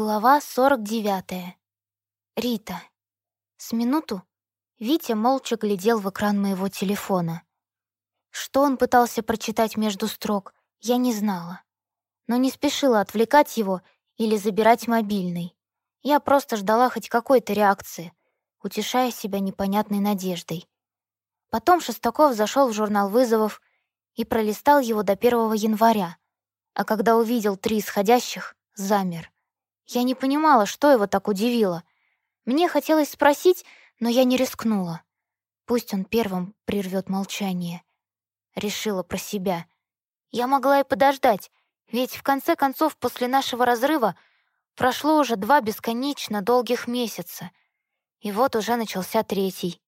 Глава 49. Рита. С минуту Витя молча глядел в экран моего телефона. Что он пытался прочитать между строк, я не знала. Но не спешила отвлекать его или забирать мобильный. Я просто ждала хоть какой-то реакции, утешая себя непонятной надеждой. Потом Шестаков зашел в журнал вызовов и пролистал его до 1 января, а когда увидел три исходящих, замер — я не понимала, что его так удивило. Мне хотелось спросить, но я не рискнула. Пусть он первым прервет молчание. Решила про себя. Я могла и подождать, ведь в конце концов после нашего разрыва прошло уже два бесконечно долгих месяца. И вот уже начался третий.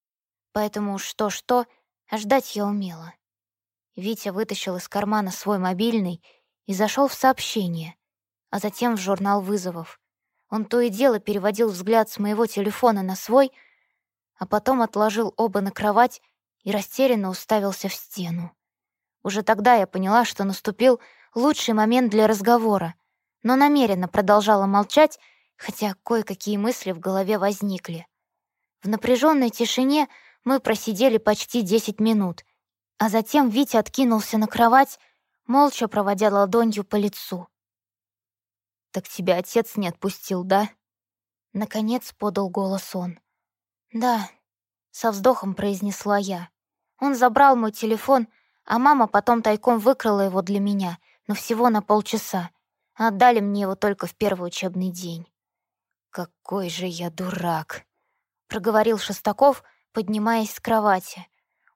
Поэтому что-что, ждать я умела. Витя вытащил из кармана свой мобильный и зашел в сообщение а затем в журнал вызовов. Он то и дело переводил взгляд с моего телефона на свой, а потом отложил оба на кровать и растерянно уставился в стену. Уже тогда я поняла, что наступил лучший момент для разговора, но намеренно продолжала молчать, хотя кое-какие мысли в голове возникли. В напряженной тишине мы просидели почти 10 минут, а затем Витя откинулся на кровать, молча проводя ладонью по лицу. «Так тебя отец не отпустил, да?» Наконец подал голос он. «Да», — со вздохом произнесла я. Он забрал мой телефон, а мама потом тайком выкрала его для меня, но всего на полчаса. Отдали мне его только в первый учебный день. «Какой же я дурак!» — проговорил Шестаков, поднимаясь с кровати.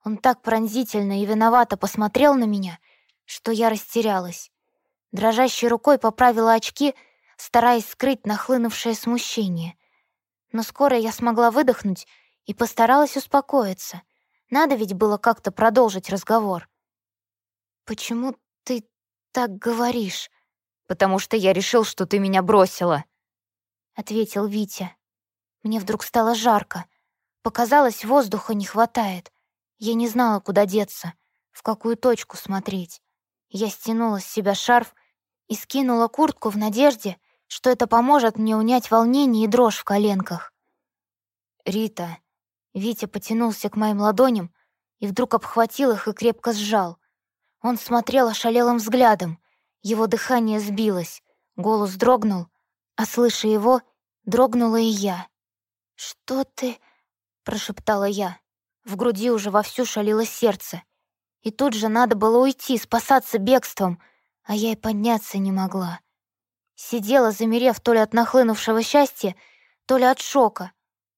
Он так пронзительно и виновато посмотрел на меня, что я растерялась. Дрожащей рукой поправила очки, стараясь скрыть нахлынувшее смущение. Но скоро я смогла выдохнуть и постаралась успокоиться. Надо ведь было как-то продолжить разговор. «Почему ты так говоришь?» «Потому что я решил, что ты меня бросила», — ответил Витя. Мне вдруг стало жарко. Показалось, воздуха не хватает. Я не знала, куда деться, в какую точку смотреть. Я стянула с себя шарф и скинула куртку в надежде, что это поможет мне унять волнение и дрожь в коленках. «Рита...» Витя потянулся к моим ладоням и вдруг обхватил их и крепко сжал. Он смотрел ошалелым взглядом, его дыхание сбилось, голос дрогнул, а, слыша его, дрогнула и я. «Что ты...» — прошептала я. В груди уже вовсю шалило сердце. И тут же надо было уйти, спасаться бегством — а я и подняться не могла. Сидела, замерев то ли от нахлынувшего счастья, то ли от шока,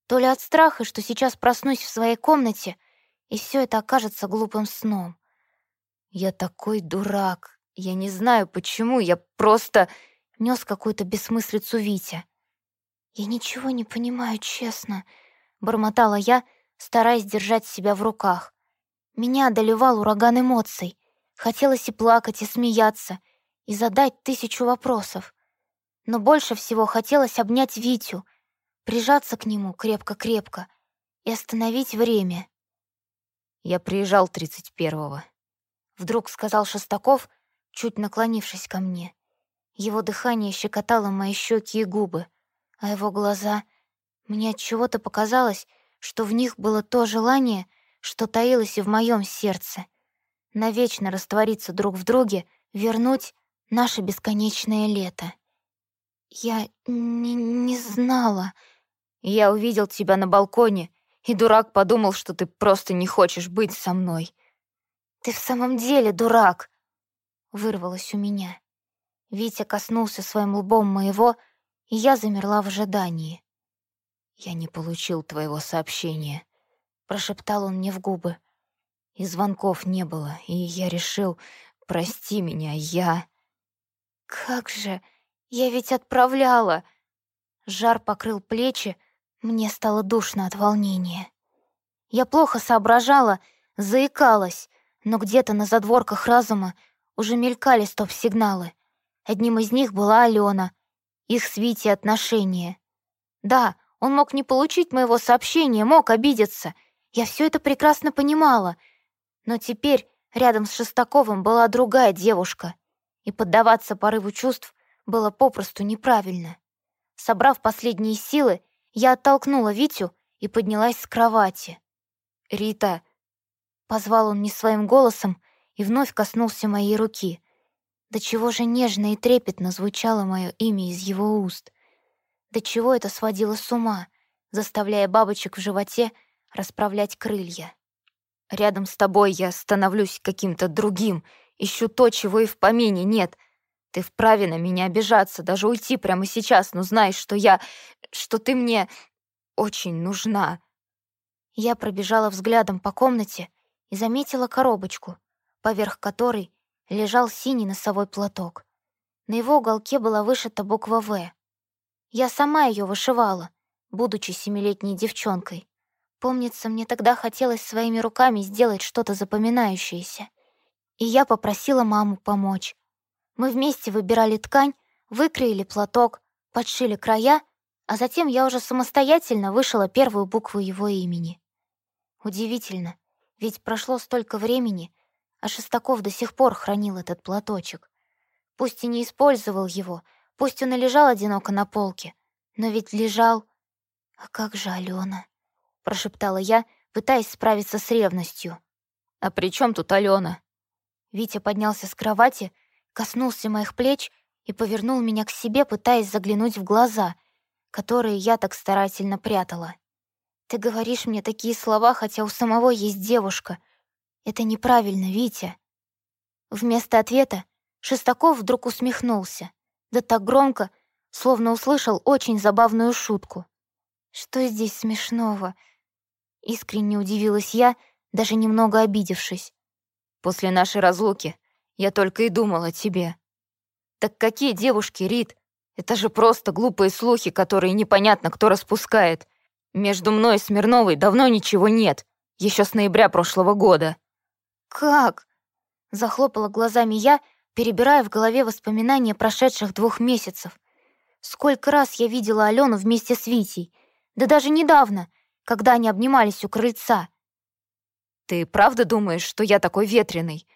то ли от страха, что сейчас проснусь в своей комнате, и все это окажется глупым сном. Я такой дурак. Я не знаю, почему, я просто нес какую-то бессмыслицу Витя. «Я ничего не понимаю, честно», — бормотала я, стараясь держать себя в руках. Меня одолевал ураган эмоций. Хотелось и плакать, и смеяться, и задать тысячу вопросов. Но больше всего хотелось обнять Витю, прижаться к нему крепко-крепко и остановить время. «Я приезжал тридцать первого», — вдруг сказал Шестаков, чуть наклонившись ко мне. Его дыхание щекотало мои щеки и губы, а его глаза... Мне от чего-то показалось, что в них было то желание, что таилось и в моем сердце — навечно раствориться друг в друге, вернуть наше бесконечное лето. Я не, не знала. Я увидел тебя на балконе, и дурак подумал, что ты просто не хочешь быть со мной. Ты в самом деле дурак, вырвалось у меня. Витя коснулся своим лбом моего, и я замерла в ожидании. «Я не получил твоего сообщения», — прошептал он мне в губы. И звонков не было, и я решил, прости меня, я... Как же, я ведь отправляла! Жар покрыл плечи, мне стало душно от волнения. Я плохо соображала, заикалась, но где-то на задворках разума уже мелькали стоп-сигналы. Одним из них была Алена, их с Витей отношения. Да, он мог не получить моего сообщения, мог обидеться. Я все это прекрасно понимала — но теперь рядом с Шестаковым была другая девушка, и поддаваться порыву чувств было попросту неправильно. Собрав последние силы, я оттолкнула Витю и поднялась с кровати. «Рита!» — позвал он не своим голосом и вновь коснулся моей руки. До чего же нежно и трепетно звучало мое имя из его уст. До чего это сводило с ума, заставляя бабочек в животе расправлять крылья. «Рядом с тобой я становлюсь каким-то другим, ищу то, чего и в помине нет. Ты вправе на меня обижаться, даже уйти прямо сейчас, но знаешь, что я... что ты мне очень нужна». Я пробежала взглядом по комнате и заметила коробочку, поверх которой лежал синий носовой платок. На его уголке была вышита буква «В». Я сама ее вышивала, будучи семилетней девчонкой. Помнится, мне тогда хотелось своими руками сделать что-то запоминающееся. И я попросила маму помочь. Мы вместе выбирали ткань, выкроили платок, подшили края, а затем я уже самостоятельно вышила первую букву его имени. Удивительно, ведь прошло столько времени, а Шестаков до сих пор хранил этот платочек. Пусть и не использовал его, пусть он и лежал одиноко на полке, но ведь лежал... А как же Алена? Прошептала я, пытаясь справиться с ревностью. «А при чем тут Алена?» Витя поднялся с кровати, коснулся моих плеч и повернул меня к себе, пытаясь заглянуть в глаза, которые я так старательно прятала. «Ты говоришь мне такие слова, хотя у самого есть девушка. Это неправильно, Витя». Вместо ответа Шестаков вдруг усмехнулся, да так громко, словно услышал очень забавную шутку. «Что здесь смешного?» Искренне удивилась я, даже немного обидевшись. «После нашей разлуки я только и думала о тебе». «Так какие девушки, Рит? Это же просто глупые слухи, которые непонятно кто распускает. Между мной и Смирновой давно ничего нет, еще с ноября прошлого года». «Как?» — захлопала глазами я, перебирая в голове воспоминания прошедших двух месяцев. Сколько раз я видела Алену вместе с Витей. Да даже недавно, когда они обнимались у крыльца. «Ты правда думаешь, что я такой ветреный?»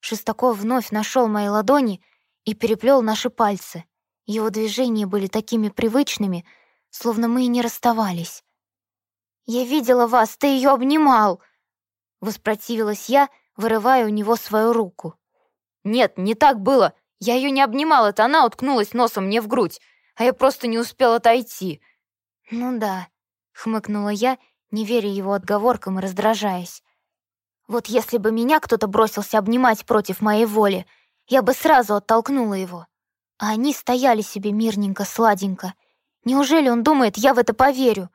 Шестаков вновь нашел мои ладони и переплел наши пальцы. Его движения были такими привычными, словно мы и не расставались. «Я видела вас, ты ее обнимал!» Воспротивилась я, вырывая у него свою руку. «Нет, не так было. Я ее не обнимал, это она уткнулась носом мне в грудь, а я просто не успел отойти». «Ну да», — хмыкнула я, не веря его отговоркам и раздражаясь. «Вот если бы меня кто-то бросился обнимать против моей воли, я бы сразу оттолкнула его. А они стояли себе мирненько, сладенько. Неужели он думает, я в это поверю?»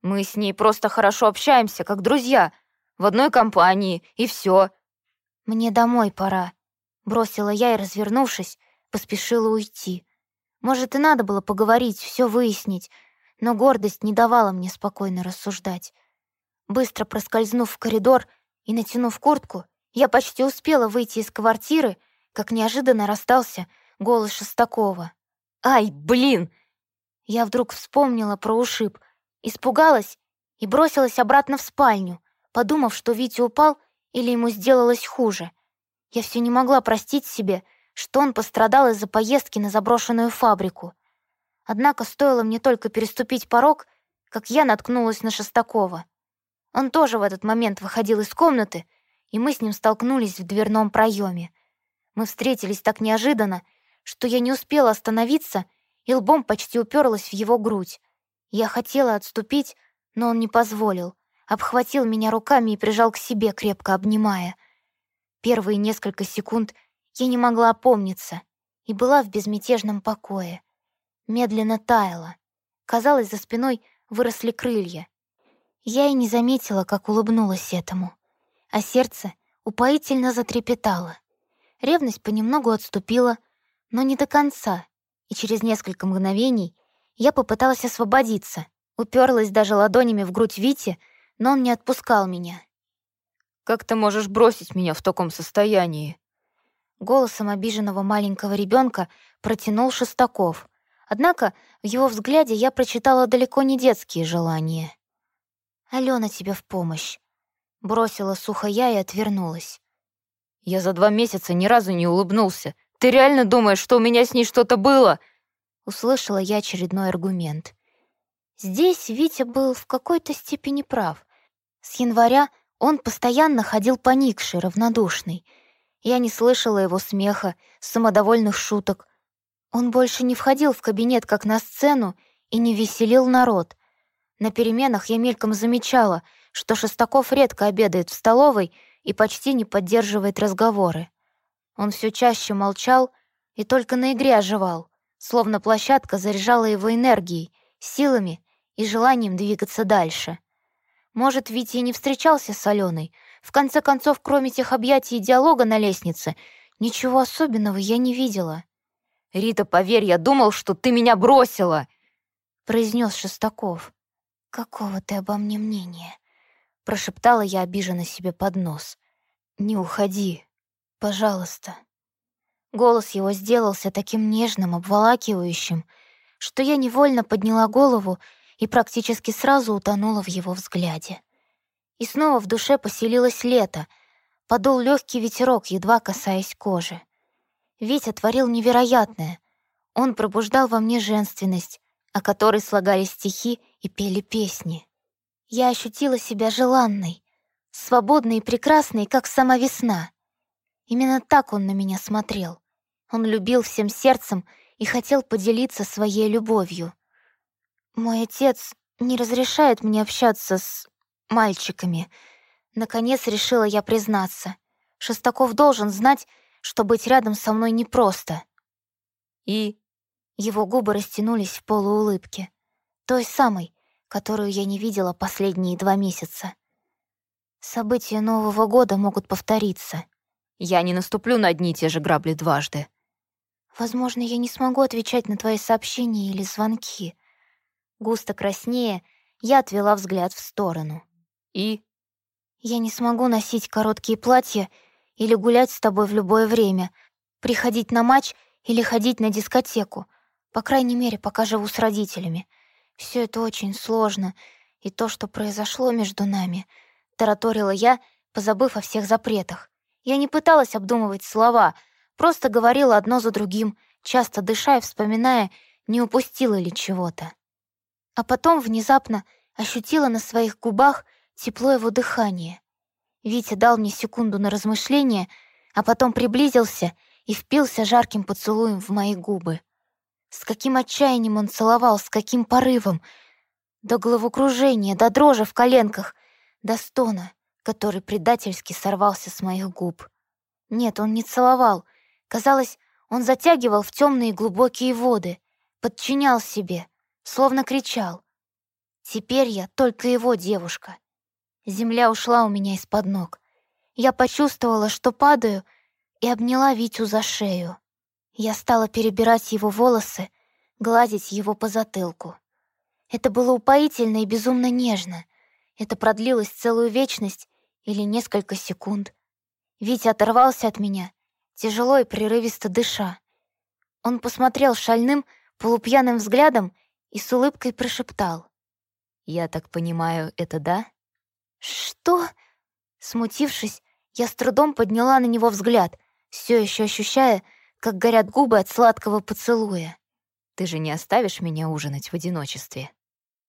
Мы с ней просто хорошо общаемся, как друзья, в одной компании, и все. Мне домой пора, бросила я и, развернувшись, поспешила уйти. Может, и надо было поговорить, все выяснить, но гордость не давала мне спокойно рассуждать. Быстро проскользнув в коридор и натянув куртку, я почти успела выйти из квартиры, как неожиданно расстался голос Шестакова. «Ай, блин!» Я вдруг вспомнила про ушиб — Испугалась и бросилась обратно в спальню, подумав, что Витя упал или ему сделалось хуже. Я все не могла простить себе, что он пострадал из-за поездки на заброшенную фабрику. Однако стоило мне только переступить порог, как я наткнулась на Шестакова. Он тоже в этот момент выходил из комнаты, и мы с ним столкнулись в дверном проеме. Мы встретились так неожиданно, что я не успела остановиться и лбом почти уперлась в его грудь. Я хотела отступить, но он не позволил, обхватил меня руками и прижал к себе, крепко обнимая. Первые несколько секунд я не могла опомниться и была в безмятежном покое. Медленно таяла. Казалось, за спиной выросли крылья. Я и не заметила, как улыбнулась этому. А сердце упоительно затрепетало. Ревность понемногу отступила, но не до конца, и через несколько мгновений я попыталась освободиться, уперлась даже ладонями в грудь Вити, но он не отпускал меня. «Как ты можешь бросить меня в таком состоянии?» Голосом обиженного маленького ребенка протянул Шестаков. Однако в его взгляде я прочитала далеко не детские желания. «Алена тебе в помощь», — бросила сухо я и отвернулась. «Я за два месяца ни разу не улыбнулся. Ты реально думаешь, что у меня с ней что-то было?» — услышала я очередной аргумент. Здесь Витя был в какой-то степени прав. С января он постоянно ходил поникший, равнодушный. Я не слышала его смеха, самодовольных шуток. Он больше не входил в кабинет, как на сцену, и не веселил народ. На переменах я мельком замечала, что Шестаков редко обедает в столовой и почти не поддерживает разговоры. Он все чаще молчал и только на игре оживал, словно площадка заряжала его энергией, силами и желанием двигаться дальше. Может, Витя и не встречался с Аленой. В конце концов, кроме тех объятий и диалога на лестнице, ничего особенного я не видела. «Рита, поверь, я думал, что ты меня бросила!» — произнес Шестаков. «Какого ты обо мне мнения?» — прошептала я обиженно себе под нос. «Не уходи, пожалуйста». Голос его сделался таким нежным, обволакивающим, что я невольно подняла голову и практически сразу утонула в его взгляде. И снова в душе поселилось лето, подул легкий ветерок, едва касаясь кожи. Витя творил невероятное. Он пробуждал во мне женственность, о которой слагали стихи и пели песни. Я ощутила себя желанной, свободной и прекрасной, как сама весна. Именно так он на меня смотрел. Он любил всем сердцем и хотел поделиться своей любовью. Мой отец не разрешает мне общаться с мальчиками. Наконец решила я признаться. Шестаков должен знать, что быть рядом со мной непросто. И его губы растянулись в полуулыбке. Той самой, которую я не видела последние два месяца. События Нового года могут повториться. Я не наступлю на одни и те же грабли дважды. Возможно, я не смогу отвечать на твои сообщения или звонки. Густо краснее, я отвела взгляд в сторону. И? Я не смогу носить короткие платья или гулять с тобой в любое время, приходить на матч или ходить на дискотеку. По крайней мере, пока живу с родителями. Все это очень сложно, и то, что произошло между нами, тараторила я, позабыв о всех запретах. Я не пыталась обдумывать слова, просто говорила одно за другим, часто дыша и вспоминая, не упустила ли чего-то. А потом внезапно ощутила на своих губах тепло его дыхания. Витя дал мне секунду на размышление, а потом приблизился и впился жарким поцелуем в мои губы. С каким отчаянием он целовал, с каким порывом. До головокружения, до дрожи в коленках, до стона, который предательски сорвался с моих губ. Нет, он не целовал. Казалось, он затягивал в темные глубокие воды, подчинял себе, словно кричал. Теперь я только его девушка. Земля ушла у меня из-под ног. Я почувствовала, что падаю, и обняла Витю за шею. Я стала перебирать его волосы, гладить его по затылку. Это было упоительно и безумно нежно. Это продлилось целую вечность или несколько секунд. Витя оторвался от меня, тяжело и прерывисто дыша. Он посмотрел шальным, полупьяным взглядом и с улыбкой прошептал. «Я так понимаю, это да?» «Что?» Смутившись, я с трудом подняла на него взгляд, все еще ощущая, как горят губы от сладкого поцелуя. «Ты же не оставишь меня ужинать в одиночестве?»